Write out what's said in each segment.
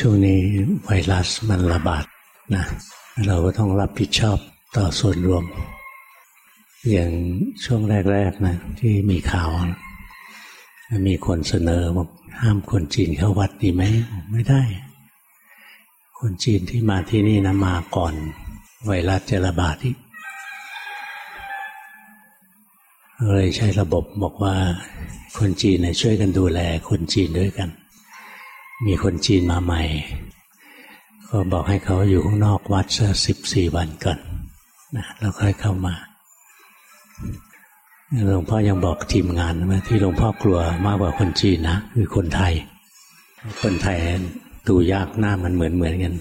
ช่วงนี้ไวรัสมันระบาดนะ เราก็ต้องรับผิดชอบต่อส่วนรวม อย่างช่วงแรกๆนะที่มีข่าว มีคนเสนอว่าห้ามคนจีนเข้าวัดดีไหมไม่ได้ คนจีนที่มาที่นี่นะมาก่อน ไวรัสจะระบาดอีกเลยใช้ระบบบอกว่า คนจีนช่วยกันดูแลคนจีนด้วยกัน มีคนจีนมาใหม่ ก็บอกให้เขาอยู่ข้างนอกวัดสักสิบสี่วันก่อนนะแล้วค่อยเข้ามาหลวงพ่อยังบอกทีมงานว่าที่หลวงพ่อกลัวมากกว่าคนจีนนะคือคนไทย คนไทยดูยากหน้ามันเหมือนเหมือนกัน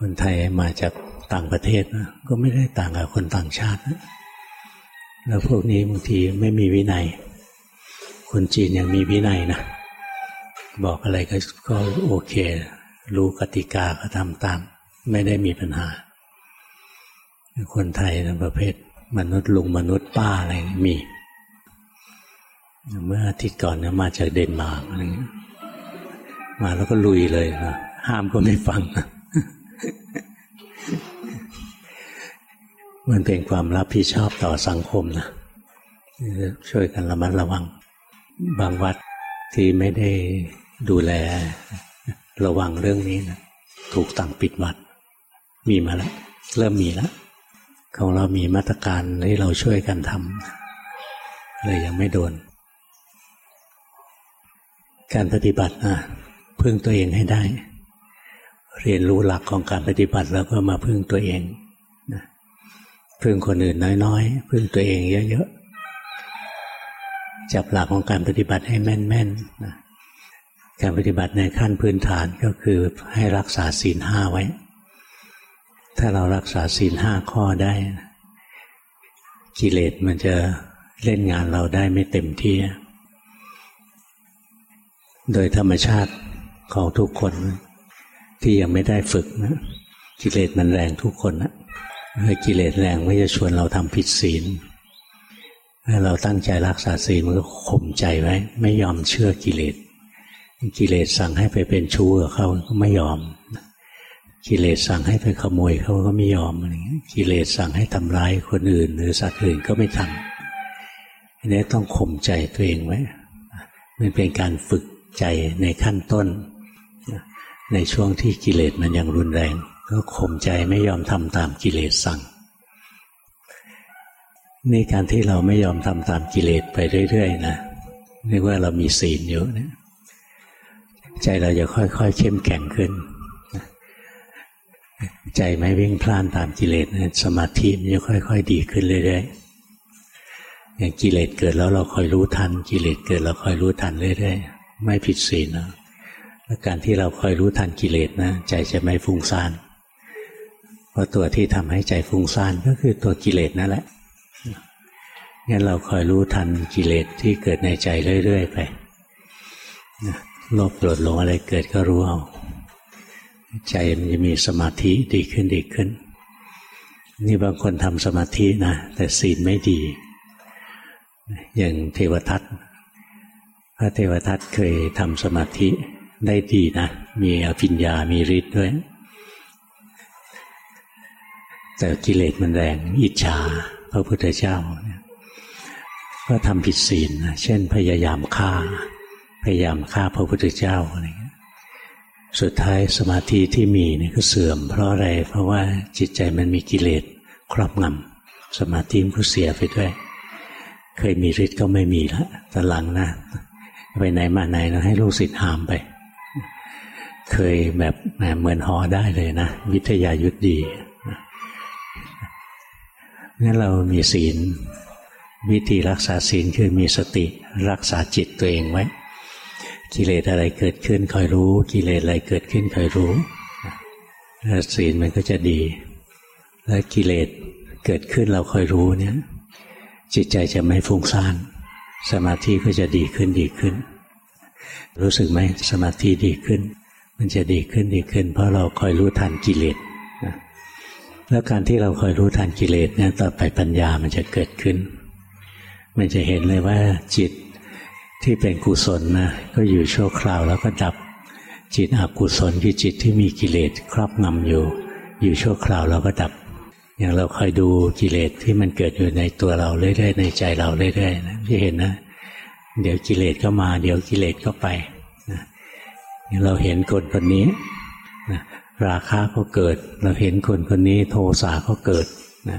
คนไทยมาจากต่างประเทศก็ไม่ได้ต่างกับคนต่างชาติ แล้วพวกนี้บางทีไม่มีวินัย คนจีนยังมีวินัยนะ บอกอะไรก็ก็โอเค รู้กติกาก็ทำตาม ไม่ได้มีปัญหา คนไทยประเภทมนุษย์ลุงมนุษย์ป้าอะไรมี เมื่ออาทิตย์ก่อนเนี่ยมาจากเดนมาร์กอะไรเงี้ยมาแล้วก็ลุยเลยนะห้ามก็ไม่ฟัง มันเป็นความรับผิดชอบต่อสังคมนะช่วยกันระมัดระวัง บางวัดที่ไม่ได้ ดูแล ระวังเรื่องนี้นะถูกสั่งปิดวัด มีมาแล้ว เริ่มมีแล้วของเรามีมาตรการที่เราช่วยกันทำเลยยังไม่โดน การปฏิบัตินะพึ่งตัวเองให้ได้ เรียนรู้หลักของการปฏิบัติแล้วก็มาพึ่งตัวเองนะพึ่งคนอื่นน้อยๆ พึ่งตัวเองเยอะๆจับหลักของการปฏิบัติให้แม่นๆนะ การปฏิบัติในขั้นพื้นฐานก็คือให้รักษาศีลห้าไว้ ถ้าเรารักษาศีลห้าข้อได้ กิเลสมันจะเล่นงานเราได้ไม่เต็มที่ โดยธรรมชาติของทุกคน ที่ยังไม่ได้ฝึกนะกิเลสมันแรงทุกคนนะเมื่อกิเลสแรงไม่จะชวนเราทำผิดศีลถ้าเราตั้งใจรักษาศีลมันก็ข่มใจไว้ ไม่ยอมเชื่อกิเลส กิเลสสั่งให้ไปเป็นชู้กับเขาก็ไม่ยอม กิเลสสั่งให้ไปขโมยเขาก็ไม่ยอมอะไรเงี้ยกิเลสสั่งให้ทำร้ายคนอื่น หรือสัตว์อื่นก็ไม่ทำอันนี้ต้องข่มใจตัวเองไว้มันเป็นการฝึกใจในขั้นต้น ในช่วงที่กิเลสมันยังรุนแรง ก็ข่มใจไม่ยอมทำตามกิเลสสั่งนี่การที่เราไม่ยอมทำตามกิเลสไปเรื่อยๆนะเรียกว่าเรามีศีลอยู่นะ ใจเราจะค่อยๆเข้มแข็งขึ้น ใจไม่วิ่งพล่านตามกิเลสสมาธิมันจะค่อย ๆ ดีขึ้นเรื่อยๆอย่างกิเลสเกิดแล้วเราคอยรู้ทัน กิเลสเกิดเราคอยรู้ทันเรื่อยๆไม่ผิดศีลนะและการที่เราคอยรู้ทันกิเลสนะใจจะไม่ฟุ้งซ่านเพราะตัวที่ทำให้ใจฟุ้งซ่านก็คือตัวกิเลสนั่นแหละงั้นเราคอยรู้ทันกิเลสที่เกิดในใจเรื่อยๆไป โลภโกรธหลงอะไรเกิดก็รู้เอาใจมันจะมีสมาธิดีขึ้นดีขึ้น นี่บางคนทำสมาธินะแต่ศีลไม่ดี อย่างเทวทัตพระเทวทัตเคยทำสมาธิได้ดีนะ มีอภิญญามีฤทธิ์ด้วย แต่กิเลสมันแรงอิจฉาพระพุทธเจ้าก็ทำผิดศีลเช่นพยายามฆ่า พยายามฆ่าพระพุทธเจ้าอะไรเงี้ยสุดท้ายสมาธิที่มีนี่ก็เสื่อม เพราะอะไร เพราะว่าจิตใจมันมีกิเลสครอบงำสมาธิมันก็เสียไปด้วย เคยมีฤทธิ์ก็ไม่มีละแต่หลังนะไปไหนมาไหนเราให้ลูกศิษย์หามไป เคยแบบเหมือนหอได้เลยนะ วิทยายุทธดีงั้นเรามีศีล วิธีรักษาศีลคือมีสติรักษาจิตตัวเองไว้ กิเลสอะไรเกิดขึ้นคอยรู้ กิเลสอะไรเกิดขึ้นคอยรู้แล้วศีลมันก็จะดี แล้วกิเลสเกิดขึ้นเราคอยรู้เนี่ย จิตใจจะไม่ฟุ้งซ่าน สมาธิก็จะดีขึ้นดีขึ้น รู้สึกไหมสมาธิดีขึ้น มันจะดีขึ้นดีขึ้น เพราะเราคอยรู้ทันกิเลสแล้วการที่เราคอยรู้ทันกิเลสเนี่ยต่อไปปัญญามันจะเกิดขึ้น มันจะเห็นเลยว่าจิต ที่เป็นกุศลนะก็อยู่ชั่วคราวแล้วก็ดับ จิตอกุศลคือจิตที่มีกิเลสครอบงำอยู่ อยู่ชั่วคราวเราก็ดับ อย่างเราคอยดูกิเลสที่มันเกิดอยู่ในตัวเราเรื่อยๆในใจเราเรื่อยๆนะที่เห็นนะ เดี๋ยวกิเลสก็มา เดี๋ยวกิเลสก็ไปนะเราเห็นคนคนนี้นะราคาก็เกิด เราเห็นคนคนนี้โทสะก็เกิดนะ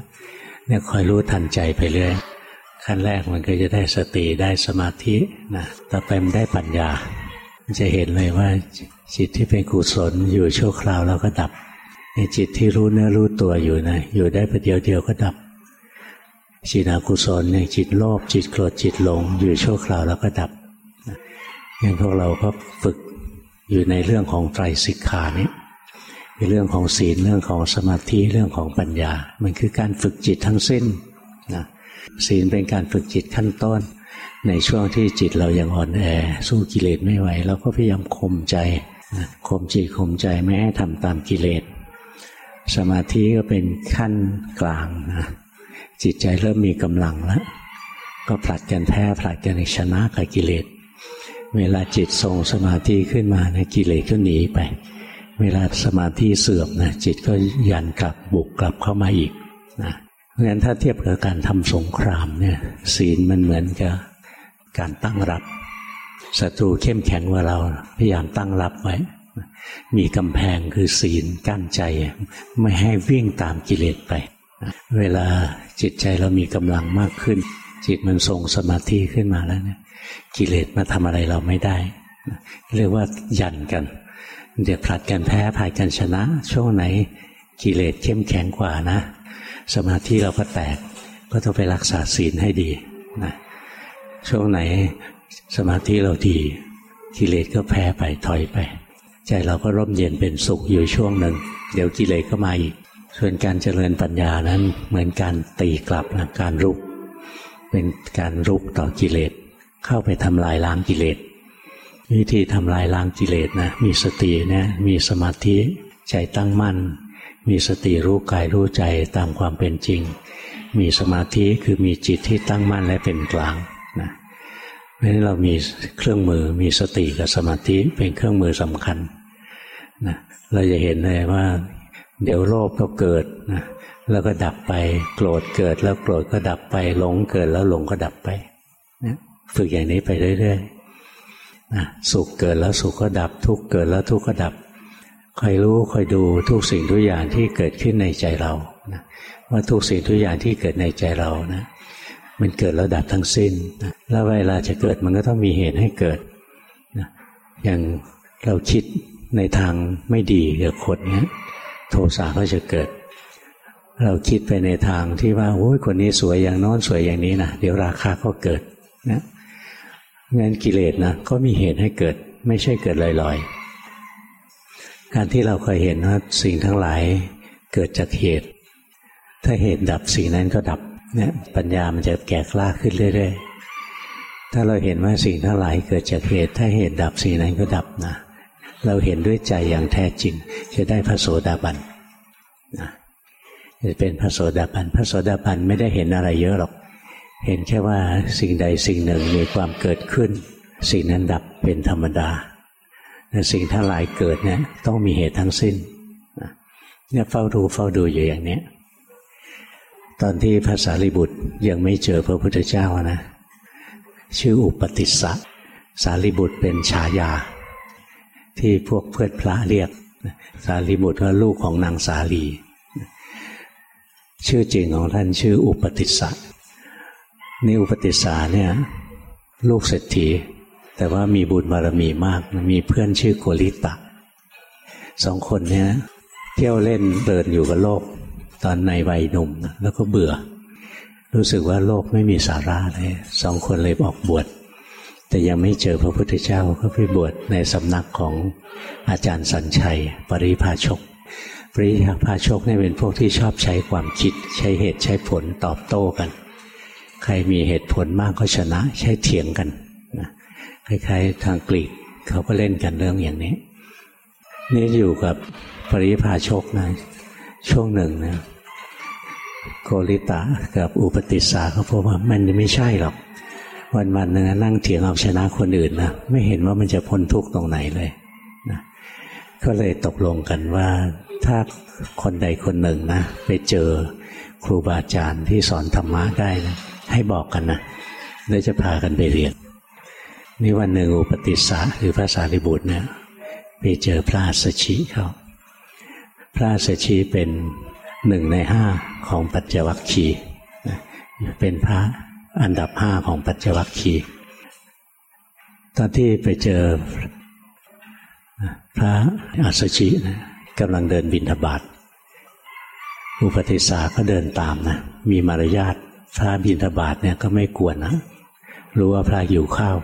เนี่ยคอยรู้ทันใจไปเรื่อย ขั้นแรกมันก็จะได้สติได้สมาธินะต่อไปมันได้ปัญญาจะเห็นเลยว่าจิตที่เป็นกุศลอยู่ชั่วคราวแล้วก็ดับในจิตที่รู้เนื้อรู้ตัวอยู่นะอยู่ได้ประเดียวเดียวก็ดับจิตอกุศลเนี่ยจิตโลภจิตโกรธจิตหลง อยู่ชั่วคราวแล้วก็ดับอย่างพวกเราก็ฝึกอยู่ในเรื่องของไตรสิกขานี้ในเรื่องของศีลเรื่องของสมาธิเรื่องของปัญญา มันคือการฝึกจิตทั้งสิ้นนะ ศีลเป็นการฝึกจิตขั้นต้น ในช่วงที่จิตเรายังอ่อนแอ สู้กิเลสไม่ไหวเราก็พยายามข่มใจข่มจิตข่มใจไม่ให้ทำตามกิเลส สมาธิก็เป็นขั้นกลางนะจิตใจเริ่มมีกำลังแล้ว ก็ผลัดกันแพ้ผลัดกันชนะกับกิเลส เวลาจิตทรงสมาธิขึ้นมานะกิเลสก็หนีไป เวลาสมาธิเสื่อมนะจิตก็ยันกลับบุกกลับเข้ามาอีกนะ ราะฉะนั้นถ้าเทียบกับการทำสงครามเนี่ยศีลมันเหมือนกับการตั้งรับศัตรูเข้มแข็งกว่าเรา พยายามตั้งรับไว้ มีกำแพงคือศีลกั้นใจ ไม่ให้วิ่งตามกิเลสไป เวลาจิตใจเรามีกำลังมากขึ้น จิตมันทรงสมาธิขึ้นมาแล้วเนี่ยกิเลสมาทำอะไรเราไม่ได้ เรียกว่ายันกัน เดี๋ยวผลัดกันแพ้ผลัดกันชนะ ช่วงไหนกิเลสเข้มแข็งกว่านะ สมาธิเราก็แตก ก็ต้องไปรักษาศีลให้ดีนะช่วงไหนสมาธิเราดีกิเลสก็แพ้ไปถอยไป ใจเราก็ร่มเย็นเป็นสุขอยู่ช่วงหนึ่ง เดี๋ยวกิเลสก็มาอีก ส่วนการเจริญปัญญานั้นเหมือนการตีกลับนะการรุก เป็นการรุกต่อกิเลสเข้าไปทำลายล้างกิเลสวิธีทำลายล้างกิเลสนะมีสตินะมีสมาธิใจตั้งมั่น มีสติรู้กายรู้ใจตามความเป็นจริง มีสมาธิคือมีจิตที่ตั้งมั่นและเป็นกลางนะเพราะฉะนั้นเรามีเครื่องมือมีสติกับสมาธิเป็นเครื่องมือสำคัญนะเราจะเห็นเลยว่า เดี๋ยวโลภก็เกิดนะแล้วก็ดับไป โกรธเกิดแล้วโกรธก็ดับไปหลงเกิดแล้วหลงก็ดับไปนะฝึกอย่างนี้ไปเรื่อยๆนะสุขเกิดแล้วสุขก็ดับ ทุกข์เกิดแล้วทุกข์ก็ดับ คอยรู้คอยดูทุกสิ่งทุกอย่างที่เกิดขึ้นในใจเรานะว่าทุกสิ่งทุกอย่างที่เกิดในใจเรานะมันเกิดแล้วดับทั้งสิ้นนะแล้วเวลาจะเกิดมันก็ต้องมีเหตุให้เกิดนะอย่างเราคิดในทางไม่ดีกับคนเนี้ยโทสะก็จะเกิด เราคิดไปในทางที่ว่าโอ้ยคนนี้สวยอย่างน้นสวยอย่างนี้นะเดี๋ยวราคาก็เกิดนะงั้นกิเลสนะก็มีเหตุให้เกิด ไม่ใช่เกิดลอยๆ การที่เราเคยเห็นว่าสิ่งทั้งหลายเกิดจากเหตุ ถ้าเหตุดับสิ่งนั้นก็ดับเนี่ยปัญญามันจะแก่กล้าขึ้นเรื่อยๆ ถ้าเราเห็นว่าสิ่งทั้งหลายเกิดจากเหตุ ถ้าเหตุดับสิ่งนั้นก็ดับนะ เราเห็นด้วยใจอย่างแท้จริง จะได้พระโสดาบันนะจะเป็นพระโสดาบัน พระโสดาบันไม่ได้เห็นอะไรเยอะหรอก เห็นแค่ว่าสิ่งใดสิ่งหนึ่งมีความเกิดขึ้น สิ่งนั้นดับเป็นธรรมดา สิ่งทั้งหลายเกิดเนี่ยต้องมีเหตุทั้งสิ้นเนี่ยเฝ้าดูเฝ้าดูอยู่อย่างเนี้ยตอนที่พระสารีบุตรยังไม่เจอพระพุทธเจ้านะชื่ออุปติสสะสารีบุตรเป็นฉายา ที่พวกเพื่อนพระเรียก สารีบุตรก็ลูกของนางสาลี ชื่อจริงของท่านชื่ออุปติสสะนี่อุปติสสะเนี่ยลูกเศรษฐี แต่ว่ามีบุญบารมีมาก มีเพื่อนชื่อโกริตะสองคนเนี่ยเที่ยวเล่นเดินอยู่กับโลก ตอนในวัยหนุ่มแล้วก็เบื่อ รู้สึกว่าโลกไม่มีสาระเลยสองคนเลยออกบวชแต่ยังไม่เจอพระพุทธเจ้าก็ไปบวชในสำนักของอาจารย์สัญชัย ปริพาชก ปริพาชกนี่ยเป็นพวกที่ชอบใช้ความคิด ใช้เหตุใช้ผลตอบโต้กัน ใครมีเหตุผลมากก็ชนะ ใช้เถียงกัน คล้ายๆทางกรีกเขาก็เล่นกันเรื่องอย่างนี้ นี่อยู่กับปริพาชกนะช่วงหนึ่งนะโกริตะกับอุปติสาเขาพบว่ามันไม่ใช่หรอก วันวันนึงนั่งเถียงเอาชนะคนอื่นนะไม่เห็นว่ามันจะพ้นทุกข์ตรงไหนเลยนะก็เลยตกลงกันว่าถ้าคนใดคนหนึ่งนะไปเจอครูบาอาจารย์ที่สอนธรรมะได้นะให้บอกกันนะแล้วจะพากันไปเรียน นี่วันหนึ่งอุปติสสะหรือพระสารีบุตรเนี่ยไปเจอพระสชชีเขาพระสชชีเป็นหนึ่งในห้าของปัจจวัคคีเป็นพระอันดับห้าของปัจจวัคคีตอนที่ไปเจอพระอัสชิกำลังเดินบินทบาทอุปติสาก็เดินตามนะมีมารยาทพระบินทบาทเนี่ยก็ไม่กวนนะรู้ว่าพระอยู่ข้าว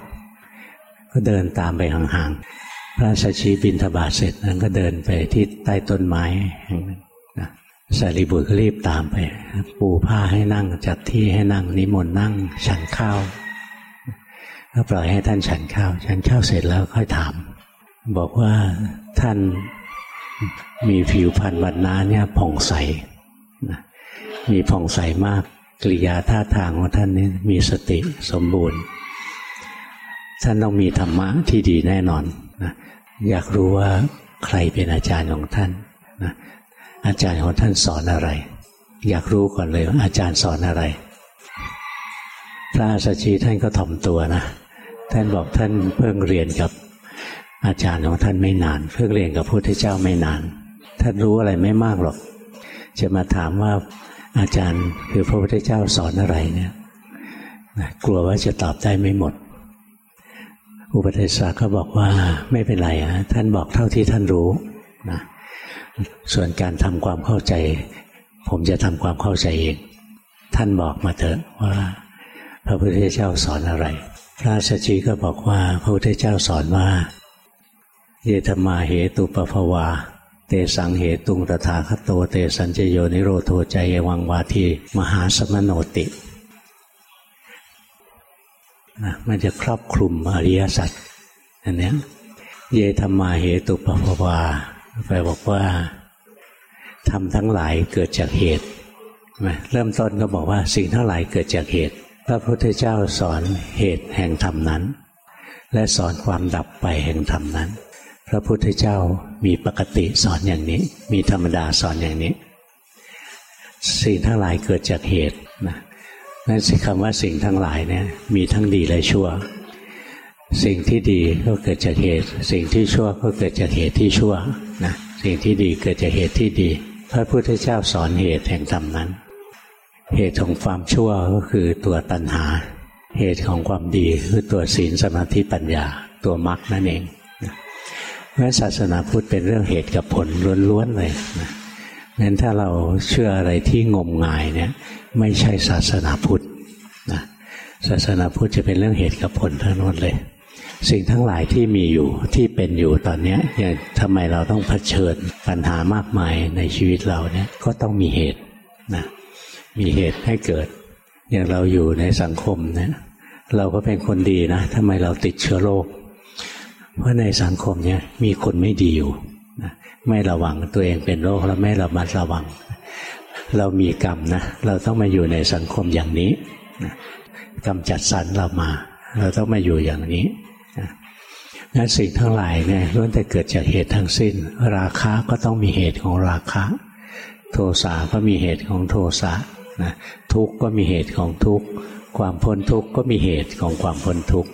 ก็เดินตามไปห่างๆ พระสัชชีบินทบาทเสร็จนั้นก็เดินไปที่ใต้ต้นไม้แห่งนึงนสารีบุตรก็รีบตามไป ปูผ้าให้นั่งจัดที่ให้นั่งนิมนต์นั่งฉันข้าวก็ปล่อยให้ท่านฉันข้าว ฉันข้าวเสร็จแล้วค่อยถาม บอกว่าท่านมีผิวพรรณวันน้าเนี่ยผ่องใสนะมีผ่องใสมากกริยาท่าทางของท่านนี่มีสติสมบูรณ์ ท่านต้องมีธรรมะที่ดีแน่นอนนะอยากรู้ว่าใครเป็นอาจารย์ของท่านนะอาจารย์ของท่านสอนอะไร อยากรู้ก่อนเลยว่าอาจารย์สอนอะไร พระอาสชีท่านก็ถ่อมตัวนะท่านบอกท่านเพิ่งเรียนกับอาจารย์ของท่านไม่นาน เพิ่งเรียนกับพระพุทธเจ้าไม่นาน ท่านรู้อะไรไม่มากหรอก จะมาถามว่าอาจารย์คือพระพุทธเจ้าสอนอะไรเนี่ยกลัวว่าจะตอบได้ไม่หมด อุปติสสะก็บอกว่าไม่เป็นไรฮะท่านบอกเท่าที่ท่านรู้นะส่วนการทำความเข้าใจ ผมจะทำความเข้าใจเอง ท่านบอกมาเถอะว่า พระพุทธเจ้าสอนอะไร พระสัชชีก็บอกว่า พระพุทธเจ้าสอนว่าเยธมาเหตุปภวา เตสังเหตุงตถาคตโต เตสัญจโยนิโรโทใจวังวาที มหาสมโนติ นะมันจะครอบคลุมอริยสัจอันนี้เยธรรมาเหตุปภวาไปบอกว่าทำทั้งหลายเกิดจากเหตุเริ่มต้นก็บอกว่าสิ่งทั้งหลายเกิดจากเหตุ พระพุทธเจ้าสอนเหตุแห่งธรรมนั้น และสอนความดับไปแห่งธรรมนั้น พระพุทธเจ้ามีปกติสอนอย่างนี้ มีธรรมดาสอนอย่างนี้ สิ่งทั้งหลายเกิดจากเหตุนะ นั่นสิคำว่าสิ่งทั้งหลายเนี่ยมีทั้งดีและชั่ว สิ่งที่ดีก็เกิดจากเหตุ สิ่งที่ชั่วก็เกิดจากเหตุที่ชั่วนะสิ่งที่ดีเกิดจากเหตุที่ดี พระพุทธเจ้าสอนเหตุแห่งธรรมนั้น เหตุของความชั่วก็คือตัวตัณหา เหตุของความดีคือตัวศีลสมาธิปัญญา ตัวมรรคนั่นเองเพราะศาสนาพุทธเป็นเรื่องเหตุกับผลล้วนๆเลยนะ งั้นถ้าเราเชื่ออะไรที่งมงายเนี่ยไม่ใช่ศาสนาพุทธนะศาสนาพุทธจะเป็นเรื่องเหตุกับผลทั้งนั้นเลย สิ่งทั้งหลายที่มีอยู่ที่เป็นอยู่ตอนนี้อย่างทำไมเราต้องเผชิญปัญหามากมายในชีวิตเราเนี่ยก็ต้องมีเหตุนะมีเหตุให้เกิด อย่างเราอยู่ในสังคมเนี่ยเราก็เป็นคนดีนะทำไมเราติดเชื้อโรคเพราะในสังคมเนี่ยมีคนไม่ดีอยู่ ไม่ระวังตัวเองเป็นโรคแล้วไม่ระมัดระวัง เรามีกรรมนะเราต้องมาอยู่ในสังคมอย่างนี้กรรมจัดสรรเรามา เราต้องมาอยู่อย่างนี้นะนั้นสิ่งทั้งหลายเนี่ยล้วนแต่เกิดจากเหตุทั้งสิ้น ราคะก็ต้องมีเหตุของราคะ โทสะก็มีเหตุของโทสะนะทุกข์ก็มีเหตุของทุกข์ความพ้นทุกข์ก็มีเหตุของความพ้นทุกข์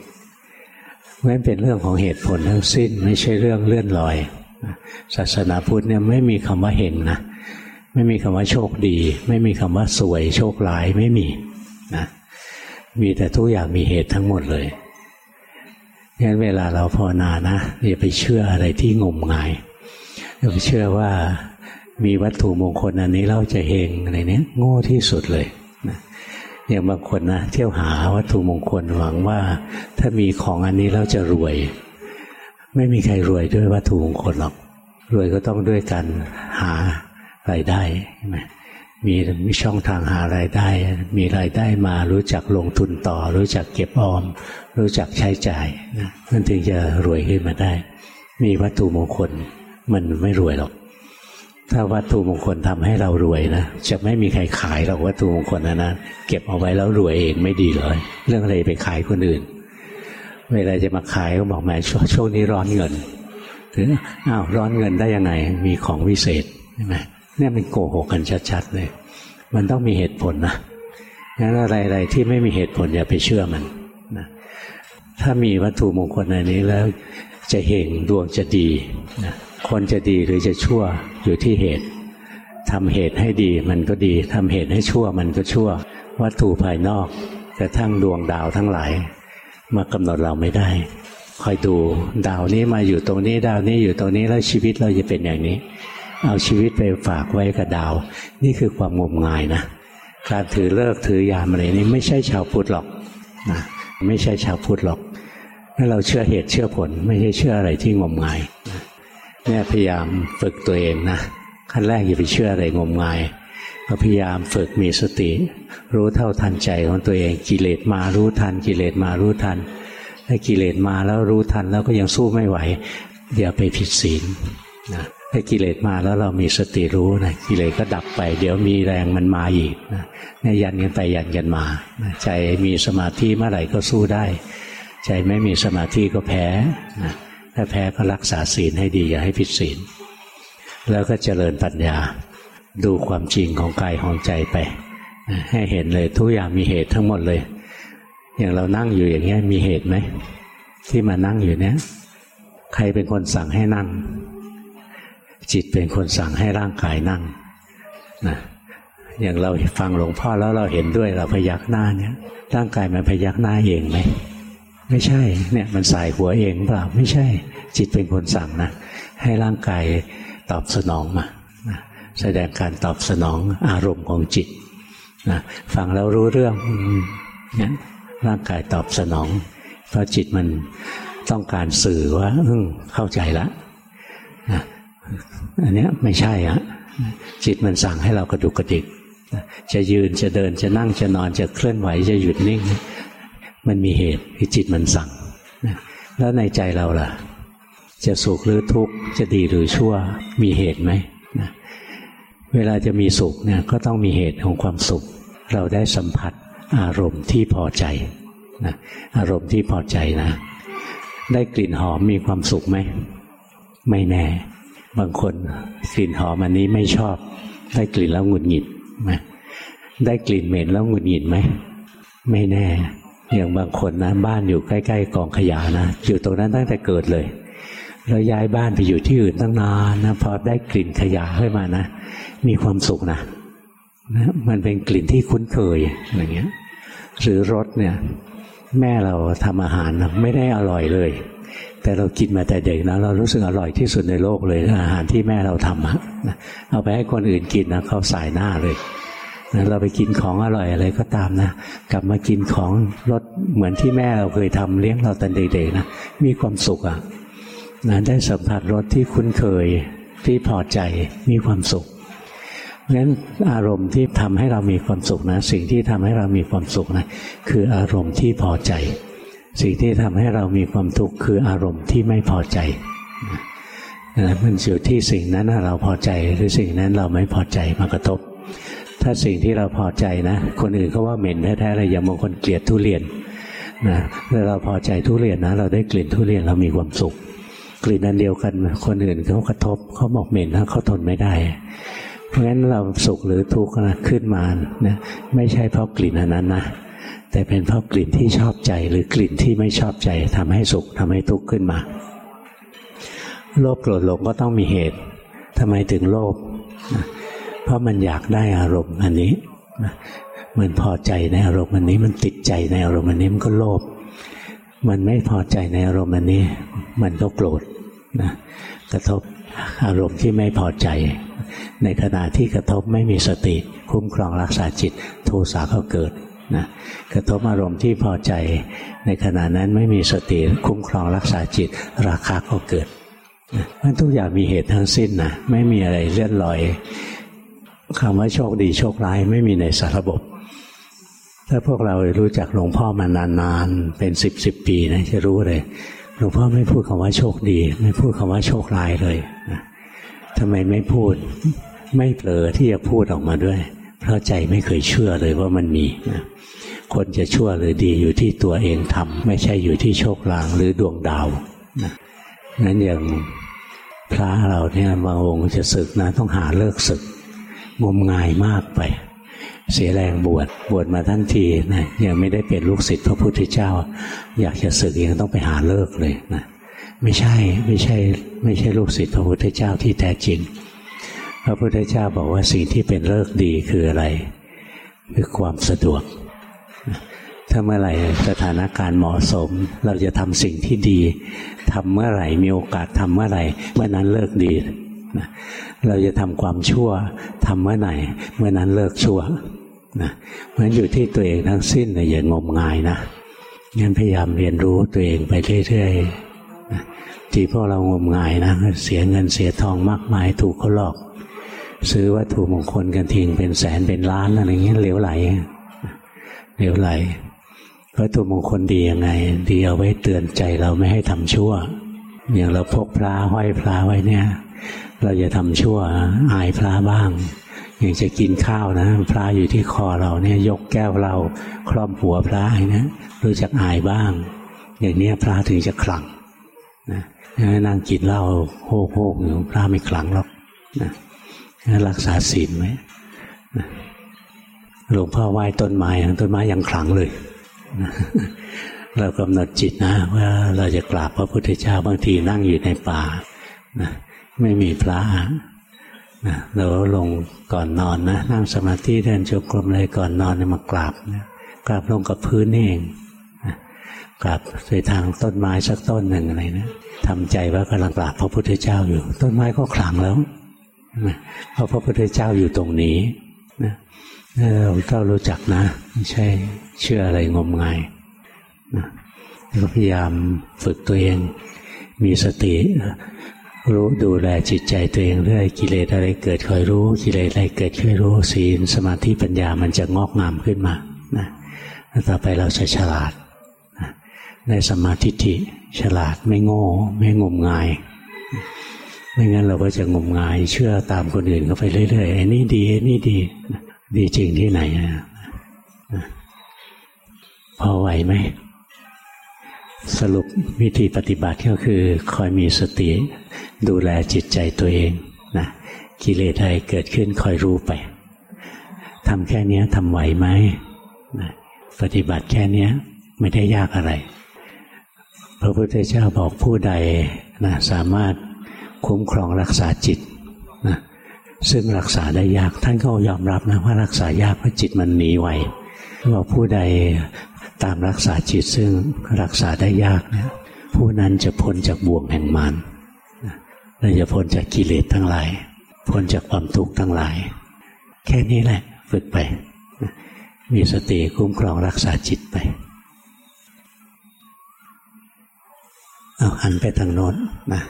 นั่นเป็นเรื่องของเหตุผลทั้งสิ้น ไม่ใช่เรื่องเลื่อนลอย ศาสนาพุทธเนี่ยไม่มีคำว่าเห็นนะไม่มีคำว่าโชคดี ไม่มีคำว่าสวยโชคร้ายไม่มีนะมีแต่ทุกอย่างมีเหตุทั้งหมดเลยงั้นเวลาเราภาวนานะอย่าไปเชื่ออะไรที่งมงายอย่าไปเชื่อว่ามีวัตถุมงคลอันนี้เราจะเฮงอะไรเนี้ยโง่ที่สุดเลยนะอย่างบางคนนะเที่ยวหาวัตถุมงคลหวังว่า ถ้ามีของอันนี้เราจะรวย ไม่มีใครรวยด้วยวัตถุมงคลหรอก รวยก็ต้องด้วยการหารายได้ใช่ไหมมีมีช่องทางหารายได้ มีรายได้มารู้จักลงทุนต่อ รู้จักเก็บออม รู้จักใช้จ่ายนะมันถึงจะรวยขึ้นมาได้ มีวัตถุมงคลมันไม่รวยหรอก ถ้าวัตถุมงคลทำให้เรารวยนะจะไม่มีใครขายหรอกวัตถุมงคลนะนะเก็บเอาไว้แล้วรวยเองไม่ดีเลย เรื่องอะไรไปขายคนอื่น เวลาจะมาขายก็บอกแม่ช่วงนี้ร้อนเงินถึงอ้าวร้อนเงินได้ยังไง มีของวิเศษใช่ไหมเนี่ยมันโกหกกันชัดๆเลยมันต้องมีเหตุผลนะงั้นอะไรๆที่ไม่มีเหตุผลอย่าไปเชื่อมันนะถ้ามีวัตถุมงคลอันนี้แล้วจะเห่งดวงจะดีนะคนจะดีหรือจะชั่วอยู่ที่เหตุทำเหตุให้ดีมันก็ดีทำเหตุให้ชั่วมันก็ชั่ว วัตถุภายนอกกระทั่งดวงดาวทั้งหลาย มากำหนดเราไม่ได้ คอยดูดาวนี้มาอยู่ตรงนี้ ดาวนี้อยู่ตรงนี้แล้วชีวิตเราจะเป็นอย่างนี้ เอาชีวิตไปฝากไว้กับดาว นี่คือความงมงายนะการถือเลิกถือยามอะไรนี้ไม่ใช่ชาวพุทธหรอกนะไม่ใช่ชาวพุทธหรอกถ้าเราเชื่อเหตุเชื่อผล ไม่ใช่เชื่ออะไรที่งมงายเนี่ยพยายามฝึกตัวเองนะขั้นแรกอย่าไปเชื่ออะไรงมงาย ก็พยายามฝึกมีสติ รู้เท่าทันใจของตัวเองกิเลสมารู้ทัน กิเลสมารู้ทันถ้ากิเลสมาแล้วรู้ทันแล้วก็ยังสู้ไม่ไหวอย่าไปผิดศีลนะถ้ากิเลสมาแล้วเรามีสติรู้นะกิเลสก็ดับไป เดี๋ยวมีแรงมันมาอีกนะยันกันไปยันกันมาใจมีสมาธิเมื่อไหร่ก็สู้ได้ ใจไม่มีสมาธิก็แพ้นะถ้าแพ้ก็รักษาศีลให้ดีอย่าให้ผิดศีลแล้วก็เจริญปัญญา ดูความจริงของกายของใจไป ให้เห็นเลยทุกอย่างมีเหตุทั้งหมดเลย อย่างเรานั่งอยู่อย่างเงี้ยมีเหตุไหมที่มานั่งอยู่เนี้ยใครเป็นคนสั่งให้นั่ง จิตเป็นคนสั่งให้ร่างกายนั่งนะอย่างเราฟังหลวงพ่อแล้วเราเห็นด้วยเราพยักหน้าเนี่ยร่างกายมันพยักหน้าเองไหมไม่ใช่เนี่ยมันสายหัวเองเปล่าไม่ใช่ จิตเป็นคนสั่งนะให้ร่างกายตอบสนองมา แสดงการตอบสนองอารมณ์ของจิตนะฟังแล้วรู้เรื่องนั้นร่างกายตอบสนอง เพราะจิตมันต้องการสื่อว่าอเข้าใจละนะอันนี้ไม่ใช่อะจิตมันสั่งให้เรากระดุกกระดิกจะยืนจะเดินจะนั่งจะนอนจะเคลื่อนไหวจะหยุดนิ่ง มันมีเหตุที่จิตมันสั่ง แล้วในใจเราล่ะ จะสุขหรือทุกข์จะดีหรือชั่วมีเหตุไหม เวลาจะมีสุขเนี่ยก็ต้องมีเหตุของความสุข เราได้สัมผัสอารมณ์ที่พอใจนะอารมณ์ที่พอใจนะ ได้กลิ่นหอมมีความสุขไหมไม่แน่ บางคนกลิ่นหอมอันนี้ไม่ชอบ ได้กลิ่นแล้วหงุดหงิดไหมได้กลิ่นเหม็นแล้วหงุดหงิดไหมไม่แน่ อย่างบางคนนะบ้านอยู่ใกล้ ๆ กองขยะนะอยู่ตรงนั้นตั้งแต่เกิดเลยแล้วย้ายบ้านไปอยู่ที่อื่นตั้งนานนะพอได้กลิ่นขยะขึ้นมานะ มีความสุขนะนะมันเป็นกลิ่นที่คุ้นเคยอะไรเงี้ย หรือรสเนี่ย แม่เราทำอาหารไม่ได้อร่อยเลย แต่เรากินมาแต่เด็กนะเรารู้สึกอร่อยที่สุดในโลกเลยอาหารที่แม่เราทำเอาไปให้คนอื่นกินนะเขาสายหน้าเลยนะเราไปกินของอร่อยอะไรก็ตามนะกลับมากินของรสเหมือนที่แม่เราเคยทำเลี้ยงเราตอนเด็กๆนะมีความสุขอะ่ะนะได้สัมผัสรสที่คุ้นเคยที่พอใจมีความสุข งั้นอารมณ์ที่ทำให้เรามีความสุขนะ สิ่งที่ทำให้เรามีความสุขนะคืออารมณ์ที่พอใจ สิ่งที่ทำให้เรามีความทุกข์คืออารมณ์ที่ไม่พอใจนะมันอยู่ที่สิ่งนั้นเราพอใจหรือสิ่งนั้นเราไม่พอใจมากระทบ ถ้าสิ่งที่เราพอใจนะ คนอื่นเขาว่าเหม็นแท้ๆเลยอย่างบางคนเกลียดทุเรียนนะถ้าเราพอใจทุเรียนนะ เราได้กลิ่นทุเรียนเรามีความสุข กลิ่นอันเดียวกัน คนอื่นเขากระทบเขาบอกเหม็นแล้วเขาทนไม่ได้ เพราะฉะนั้นเราสุขหรือทุกข์นะขึ้นมานะไม่ใช่เพราะกลิ่นอันนั้นนะแต่เป็นเพราะกลิ่นที่ชอบใจหรือกลิ่นที่ไม่ชอบใจทำให้สุขทำให้ทุกข์ขึ้นมา โลภโกรธหลงก็ต้องมีเหตุทำไมถึงโลภเพราะมันอยากได้อารมณ์อันนี้มันพอใจในอารมณ์อันนี้มันติดใจในอารมณ์อันนี้มันก็โลภมันไม่พอใจในอารมณ์อันนี้ มันก็โกรธนะกระทบ อารมณ์ที่ไม่พอใจ ในขณะที่กระทบไม่มีสติ คุ้มครองรักษาจิต โทสะก็เกิดนะกระทบอารมณ์ที่พอใจ ในขณะนั้นไม่มีสติคุ้มครองรักษาจิต ราคาก็เกิดมันทุกอย่างมีเหตุทั้งสิ้นนะไม่มีอะไรเลื่อนลอยคำว่าโชคดีโชคร้ายไม่มีในสารบบ ถ้าพวกเรารู้จักหลวงพ่อมานานๆเป็นสิบสิบปีนะจะรู้เลย หลวงพ่อไม่พูดคำว่าโชคดี ไม่พูดคำว่าโชคร้ายเลยนะทำไมไม่พูดไม่เผลอที่จะพูดออกมาด้วย เพราะใจไม่เคยเชื่อเลยว่ามันมีนะคนจะชั่วหรือดีอยู่ที่ตัวเองทำไม่ใช่อยู่ที่โชคลางหรือดวงดาวนะนั้นอย่างพระเราเนี่ยบางองค์จะศึกนะ ต้องหาเลิกศึกงมงายมากไป เสียแรงบวชบวชมาทันทีนะยังไม่ได้เป็นลูกศิษย์พระพุทธเจ้า อยากจะศึกยังต้องไปหาเลิกเลยนะไม่ใช่ไม่ใช่ไม่ใช่ลูกศิษย์พระพุทธเจ้าที่แท้จริง พระพุทธเจ้าบอกว่าสิ่งที่เป็นเลิกดีคืออะไร คือความสะดวก ถ้าเมื่อไหร่สถานการณ์เหมาะสม เราจะทำสิ่งที่ดีทำเมื่อไหร่มีโอกาสทำเมื่อไหร่เมื่อนั้นเลิกดีเราจะทำความชั่วทำเมื่อไหร่เมื่อนั้นเลิกชั่ว นะมันอยู่ที่ตัวเองทั้งสิ้นเลยอย่างมงายนะงั้นพยายามเรียนรู้ตัวเองไปเรื่อยๆนะที่พวกเรางมงายนะเสียเงินเสียทองมากมายถูกเขาหลอก ซื้อวัตถุมงคลกันทิ้งเป็นแสนเป็นล้านอะไรเงี้ยเหลวไหลเหลวไหลวัตถุมงคลดียังไง ดีเอาไว้เตือนใจเราไม่ให้ทำชั่ว อย่างเราพกพระห้อยพระไว้เนี่ย เราจะทำชั่วอายพระบ้าง อย่างจะกินข้าวนะ พระอยู่ที่คอเราเนี่ยยกแก้วเราครอบหัวพระนะรู้จักอายบ้าง อย่างนี้พระถึงจะขลังนะนั่งกินเหล้าโฮกโฮกอยู่พระไม่ขลังหรอกนะรักษาศีลไหมหลวงพ่อไหว้ต้นไม้ต้นไม้ยังขลังเลยเรากำหนดจิตนะว่าเราจะกราบพระพุทธเจ้าบางทีนั่งอยู่ในป่านะไม่มีพระ นะเราลงก่อนนอนนะนั่งสมาธิเดินจงกรมเลยก่อนนอนมากราบนะกราบลงกับพื้นเองนะกราบไปทางต้นไม้สักต้นหนึ่งอะไรนะทำใจว่ากำลังกราบพระพุทธเจ้าอยู่ ต้นไม้ก็ขลังแล้วนะเพราะพระพุทธเจ้าอยู่ตรงนี้นะเราต้องรู้จักนะ ไม่ใช่เชื่ออะไรงมงายนะพยายามฝึกตัวเอง มีสติ รู้ดูแลจิตใจตัวเองเรื่อยกิเลสอะไรเกิดคอยรู้ กิเลสอะไรเกิดคอยรู้ศีลสมาธิปัญญามันจะงอกงามขึ้นมานะต่อไปเราจะฉลาดนะในสมาธิิฉลาดไม่โง่ ไม่งมงาย ไม่งั้นเราก็จะงมงาย เชื่อตามคนอื่นก็ไปเรื่อยๆไอ้นี่ดีไอ้นี่ดี ดีจริงที่ไหนนะพอไหวไหม สรุปวิธีปฏิบัติก็คือคอยมีสติ ดูแลจิตใจตัวเองนะกิเลสอะไรเกิดขึ้นคอยรู้ไปทำแค่นี้ทำไหวไหมนะปฏิบัติแค่นี้ไม่ได้ยากอะไร พระพุทธเจ้าบอกผู้ใดนะสามารถคุ้มครองรักษาจิตนะซึ่งรักษาได้ยากท่านก็ยอมรับนะว่ารักษายากเพราะจิตมันหนีไวบอกผู้ใด ตามรักษาจิตซึ่งรักษาได้ยากเนี่ยผู้นั้นจะพ้นจากบ่วงแห่งมารและจะพ้นจากกิเลสทั้งหลาย พ้นจากความทุกข์ทั้งหลาย แค่นี้แหละฝึกไป มีสติคุ้มครองรักษาจิตไปเอาหันไปทางโน้นนะ